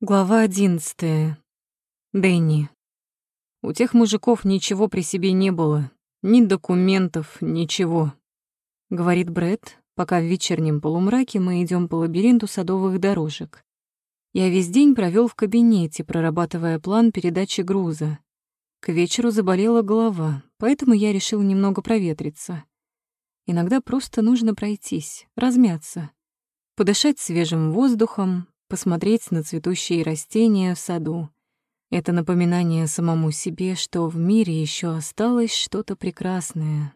Глава одиннадцатая. Дэнни. У тех мужиков ничего при себе не было. Ни документов, ничего. Говорит Брэд, пока в вечернем полумраке мы идем по лабиринту садовых дорожек. Я весь день провел в кабинете, прорабатывая план передачи груза. К вечеру заболела голова, поэтому я решил немного проветриться. Иногда просто нужно пройтись, размяться, подышать свежим воздухом, посмотреть на цветущие растения в саду. Это напоминание самому себе, что в мире еще осталось что-то прекрасное.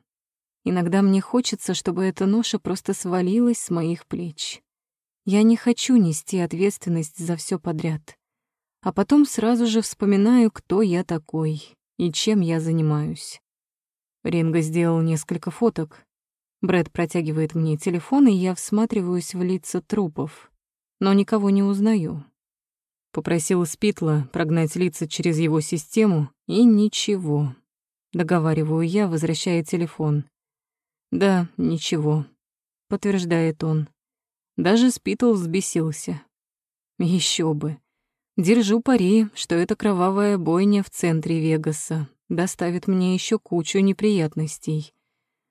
Иногда мне хочется, чтобы эта ноша просто свалилась с моих плеч. Я не хочу нести ответственность за все подряд. А потом сразу же вспоминаю, кто я такой и чем я занимаюсь. Ринго сделал несколько фоток. Брэд протягивает мне телефон, и я всматриваюсь в лица трупов но никого не узнаю. Попросил Спитла прогнать лица через его систему, и ничего. Договариваю я, возвращая телефон. «Да, ничего», — подтверждает он. Даже Спитл взбесился. Еще бы. Держу пари, что эта кровавая бойня в центре Вегаса доставит мне еще кучу неприятностей.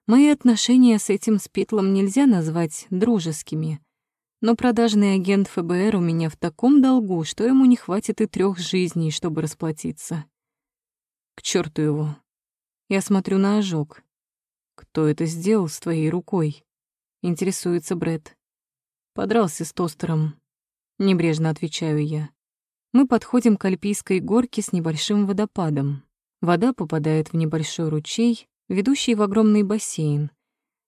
Мои отношения с этим Спитлом нельзя назвать дружескими — но продажный агент ФБР у меня в таком долгу, что ему не хватит и трех жизней, чтобы расплатиться. К черту его. Я смотрю на ожог. Кто это сделал с твоей рукой? Интересуется Бред. Подрался с тостером. Небрежно отвечаю я. Мы подходим к Альпийской горке с небольшим водопадом. Вода попадает в небольшой ручей, ведущий в огромный бассейн.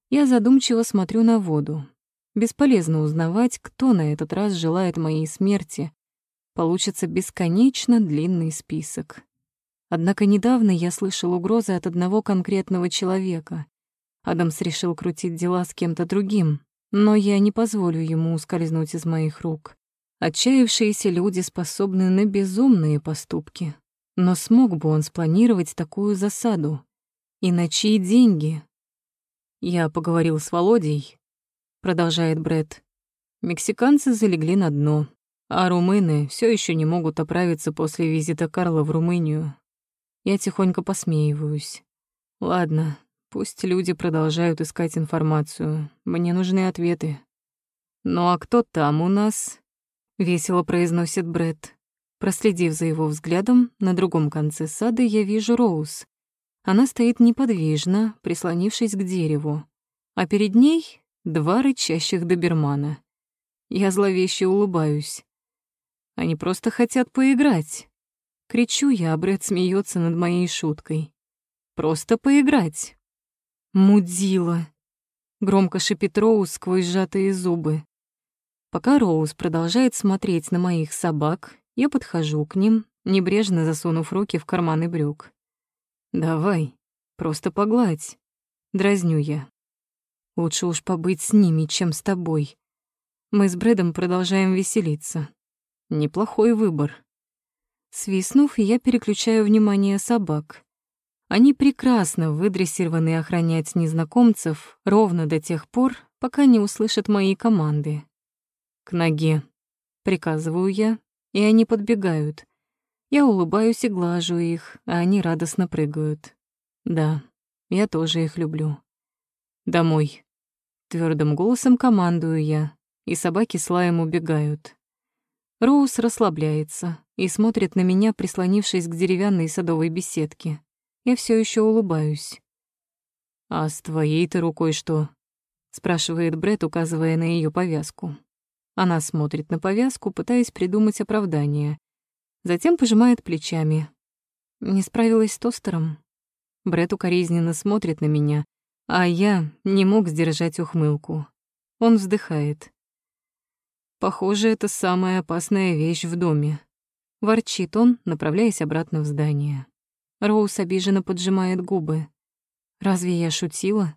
Я задумчиво смотрю на воду, Бесполезно узнавать, кто на этот раз желает моей смерти. Получится бесконечно длинный список. Однако недавно я слышал угрозы от одного конкретного человека. Адамс решил крутить дела с кем-то другим, но я не позволю ему ускользнуть из моих рук. Отчаявшиеся люди способны на безумные поступки. Но смог бы он спланировать такую засаду? И на чьи деньги? Я поговорил с Володей, продолжает Бред. Мексиканцы залегли на дно, а румыны все еще не могут оправиться после визита Карла в Румынию. Я тихонько посмеиваюсь. Ладно, пусть люди продолжают искать информацию. Мне нужны ответы. Ну а кто там у нас? весело произносит Бред. Проследив за его взглядом, на другом конце сада я вижу Роуз. Она стоит неподвижно, прислонившись к дереву, а перед ней Два рычащих добермана. Я зловеще улыбаюсь. Они просто хотят поиграть. Кричу я, а Брэд смеется над моей шуткой. Просто поиграть. Мудила. Громко шипит Роуз сквозь сжатые зубы. Пока Роуз продолжает смотреть на моих собак, я подхожу к ним, небрежно засунув руки в карманы брюк. «Давай, просто погладь», — дразню я. Лучше уж побыть с ними, чем с тобой. Мы с Брэдом продолжаем веселиться. Неплохой выбор. Свистнув, я переключаю внимание собак. Они прекрасно выдрессированы охранять незнакомцев ровно до тех пор, пока не услышат мои команды. «К ноге», — приказываю я, и они подбегают. Я улыбаюсь и глажу их, а они радостно прыгают. Да, я тоже их люблю. Домой. Твердым голосом командую я, и собаки с лаем убегают. Роуз расслабляется и смотрит на меня, прислонившись к деревянной садовой беседке. Я все еще улыбаюсь. «А с твоей-то рукой что?» — спрашивает Бред, указывая на ее повязку. Она смотрит на повязку, пытаясь придумать оправдание. Затем пожимает плечами. Не справилась с тостером. Бред укоризненно смотрит на меня, а я не мог сдержать ухмылку. Он вздыхает. Похоже, это самая опасная вещь в доме. Ворчит он, направляясь обратно в здание. Роуз обиженно поджимает губы. «Разве я шутила?»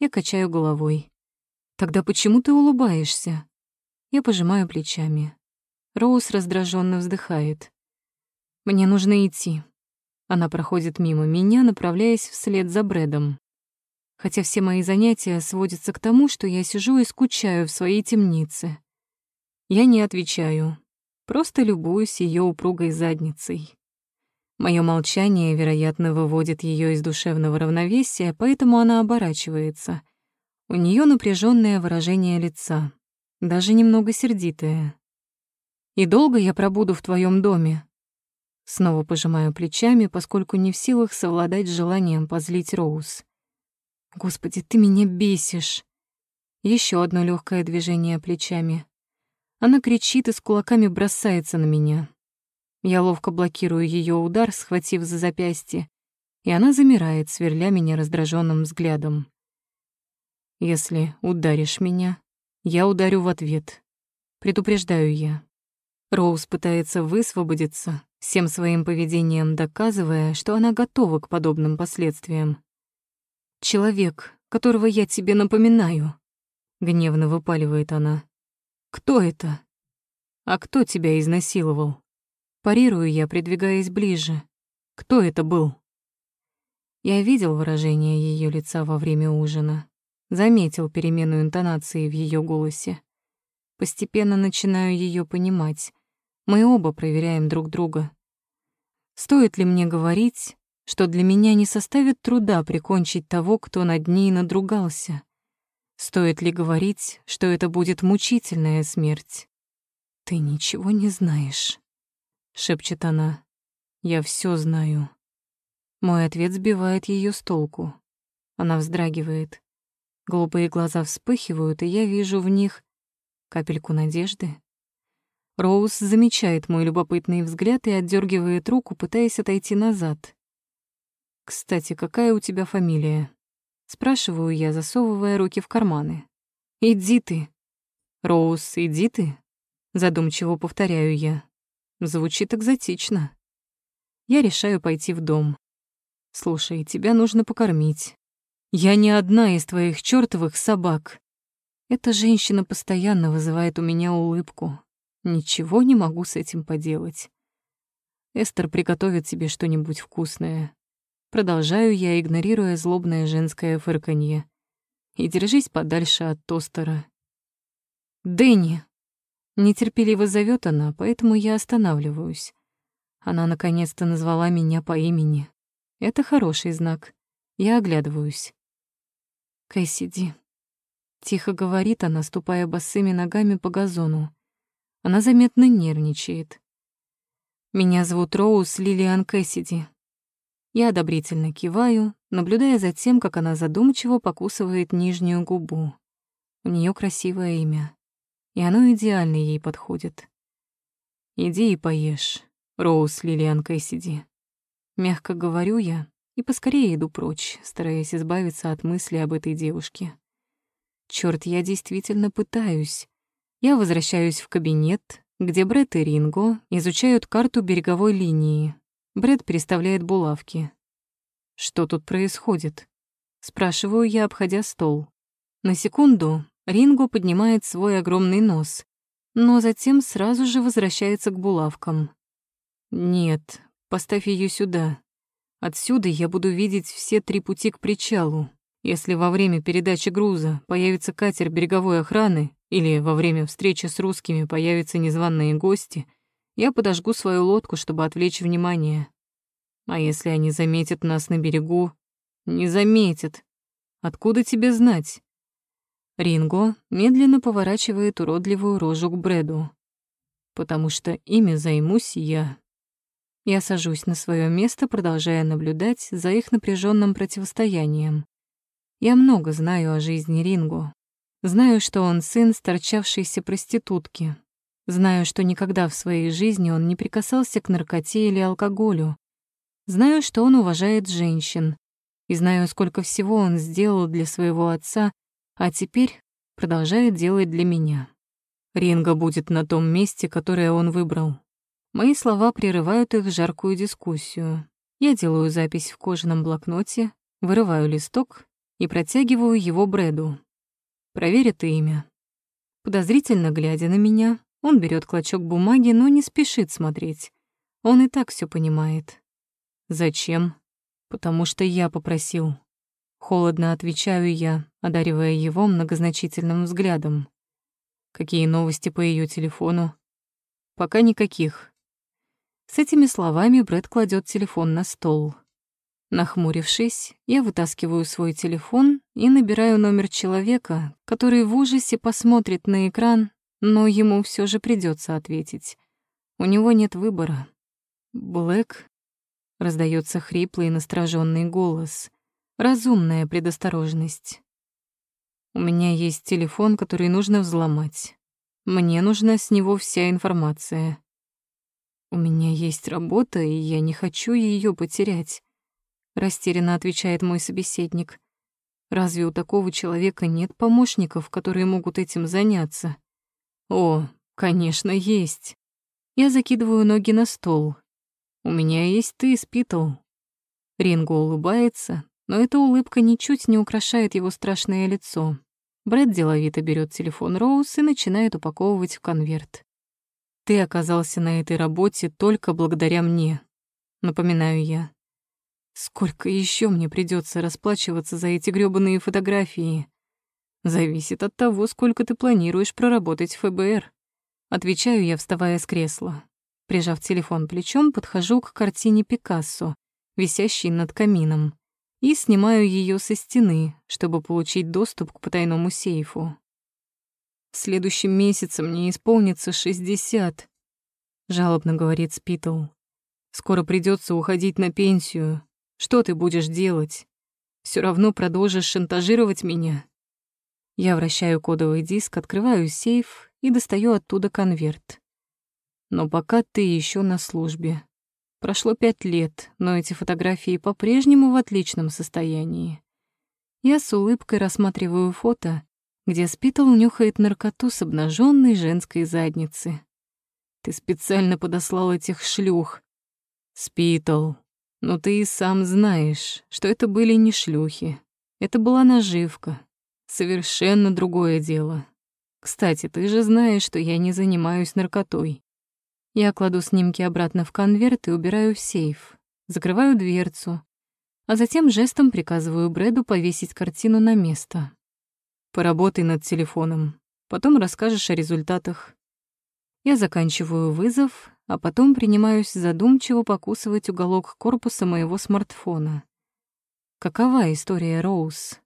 Я качаю головой. «Тогда почему ты улыбаешься?» Я пожимаю плечами. Роуз раздраженно вздыхает. «Мне нужно идти». Она проходит мимо меня, направляясь вслед за Брэдом хотя все мои занятия сводятся к тому, что я сижу и скучаю в своей темнице. Я не отвечаю. Просто любуюсь ее упругой задницей. Мое молчание, вероятно, выводит ее из душевного равновесия, поэтому она оборачивается. У нее напряженное выражение лица, даже немного сердитое. «И долго я пробуду в твоем доме?» Снова пожимаю плечами, поскольку не в силах совладать с желанием позлить Роуз. «Господи, ты меня бесишь!» Еще одно легкое движение плечами. Она кричит и с кулаками бросается на меня. Я ловко блокирую ее удар, схватив за запястье, и она замирает, сверля меня раздраженным взглядом. «Если ударишь меня, я ударю в ответ. Предупреждаю я». Роуз пытается высвободиться, всем своим поведением доказывая, что она готова к подобным последствиям. «Человек, которого я тебе напоминаю», — гневно выпаливает она. «Кто это? А кто тебя изнасиловал?» Парирую я, придвигаясь ближе. Кто это был? Я видел выражение ее лица во время ужина. Заметил перемену интонации в ее голосе. Постепенно начинаю ее понимать. Мы оба проверяем друг друга. Стоит ли мне говорить, что для меня не составит труда прикончить того, кто над ней надругался? Стоит ли говорить, что это будет мучительная смерть? Ты ничего не знаешь шепчет она. Я все знаю. Мой ответ сбивает ее с толку. Она вздрагивает. Глупые глаза вспыхивают, и я вижу в них капельку надежды. Роуз замечает мой любопытный взгляд и отдергивает руку, пытаясь отойти назад. «Кстати, какая у тебя фамилия?» Спрашиваю я, засовывая руки в карманы. «Иди ты». «Роуз, иди ты?» Задумчиво повторяю я. Звучит экзотично. Я решаю пойти в дом. Слушай, тебя нужно покормить. Я не одна из твоих чёртовых собак. Эта женщина постоянно вызывает у меня улыбку. Ничего не могу с этим поделать. Эстер приготовит тебе что-нибудь вкусное. Продолжаю я, игнорируя злобное женское фырканье. И держись подальше от тостера. «Дэнни!» Нетерпеливо зовет она, поэтому я останавливаюсь. Она наконец-то назвала меня по имени. Это хороший знак. Я оглядываюсь. «Кэссиди», — тихо говорит она, ступая босыми ногами по газону. Она заметно нервничает. «Меня зовут Роуз Лилиан Кэссиди». Я одобрительно киваю, наблюдая за тем, как она задумчиво покусывает нижнюю губу. У нее красивое имя и оно идеально ей подходит. «Иди и поешь, Роуз Лилиан Кэссиди». Мягко говорю я и поскорее иду прочь, стараясь избавиться от мысли об этой девушке. Чёрт, я действительно пытаюсь. Я возвращаюсь в кабинет, где Брэд и Ринго изучают карту береговой линии. Брэд переставляет булавки. «Что тут происходит?» Спрашиваю я, обходя стол. На секунду Ринго поднимает свой огромный нос, но затем сразу же возвращается к булавкам. «Нет, поставь ее сюда. Отсюда я буду видеть все три пути к причалу. Если во время передачи груза появится катер береговой охраны или во время встречи с русскими появятся незваные гости, я подожгу свою лодку, чтобы отвлечь внимание. А если они заметят нас на берегу? Не заметят. Откуда тебе знать? Ринго медленно поворачивает уродливую рожу к Брэду. «Потому что ими займусь я». Я сажусь на свое место, продолжая наблюдать за их напряженным противостоянием. Я много знаю о жизни Ринго. Знаю, что он сын сторчавшейся проститутки. Знаю, что никогда в своей жизни он не прикасался к наркоте или алкоголю. Знаю, что он уважает женщин. И знаю, сколько всего он сделал для своего отца а теперь продолжает делать для меня. Ринга будет на том месте, которое он выбрал. Мои слова прерывают их жаркую дискуссию. Я делаю запись в кожаном блокноте, вырываю листок и протягиваю его Брэду. Проверь это имя. Подозрительно глядя на меня, он берет клочок бумаги, но не спешит смотреть. Он и так все понимает. Зачем? Потому что я попросил. Холодно отвечаю я, одаривая его многозначительным взглядом. Какие новости по ее телефону? пока никаких». С этими словами Брэд кладет телефон на стол. Нахмурившись, я вытаскиваю свой телефон и набираю номер человека, который в ужасе посмотрит на экран, но ему все же придется ответить. У него нет выбора. «Блэк?» — раздается хриплый и настороженный голос. Разумная предосторожность. У меня есть телефон, который нужно взломать. Мне нужна с него вся информация. У меня есть работа, и я не хочу ее потерять растерянно отвечает мой собеседник. Разве у такого человека нет помощников, которые могут этим заняться? О, конечно, есть. Я закидываю ноги на стол. У меня есть ты, Спитл. Ринго улыбается, но эта улыбка ничуть не украшает его страшное лицо. Брэд деловито берет телефон Роуз и начинает упаковывать в конверт. «Ты оказался на этой работе только благодаря мне», — напоминаю я. Сколько еще мне придется расплачиваться за эти грёбаные фотографии? Зависит от того, сколько ты планируешь проработать в ФБР. Отвечаю я, вставая с кресла. Прижав телефон плечом, подхожу к картине Пикассо, висящей над камином, и снимаю ее со стены, чтобы получить доступ к потайному сейфу. В следующем месяце мне исполнится 60, жалобно говорит Спитл. Скоро придется уходить на пенсию, что ты будешь делать? Все равно продолжишь шантажировать меня. Я вращаю кодовый диск, открываю сейф и достаю оттуда конверт. Но пока ты еще на службе. Прошло пять лет, но эти фотографии по-прежнему в отличном состоянии. Я с улыбкой рассматриваю фото, где Спитл нюхает наркоту с обнаженной женской задницы. Ты специально подослал этих шлюх. Спитл, но ты и сам знаешь, что это были не шлюхи. Это была наживка. Совершенно другое дело. Кстати, ты же знаешь, что я не занимаюсь наркотой. Я кладу снимки обратно в конверт и убираю в сейф. Закрываю дверцу. А затем жестом приказываю Брэду повесить картину на место. Поработай над телефоном. Потом расскажешь о результатах. Я заканчиваю вызов а потом принимаюсь задумчиво покусывать уголок корпуса моего смартфона. Какова история Роуз?